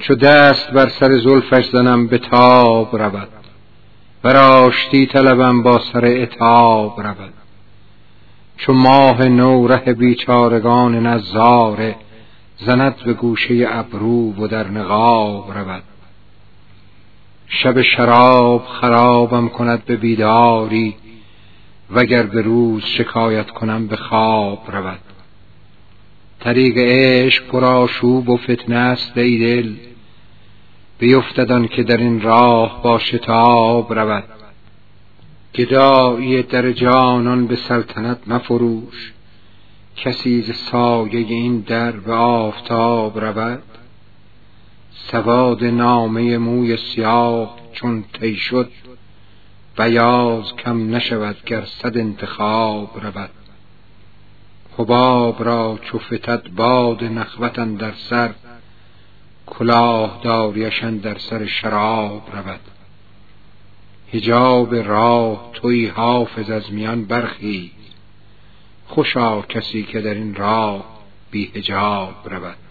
چو دست بر سر زلفش زنم به تاب رود. بر آشتی طلبم با سر اتاب رود. چو ماه نو ره بیچارگان نظاره زند به گوشه ابرو و در نقاب رود. شب شراب خرابم کند به بیداری وگر به روز شکایت کنم به خواب رود. طریق عشق پر آشوب و فتنه است ای دل. بیفتد که در این راه با شتاب رود. گدایی در جانان به سلطنت مفروش. کسی ز سایه این در به آفتاب رود. سواد نامه موی سیاه چون طی شد بیاض کم نشود گر صد انتخاب رود. حباب را چو فتد باد نخوت در سر کلاه داریش در سر شراب رود. حجاب راه توی حافظ از میان برخیز. خوشا کسی که در این راه بی حجاب رود.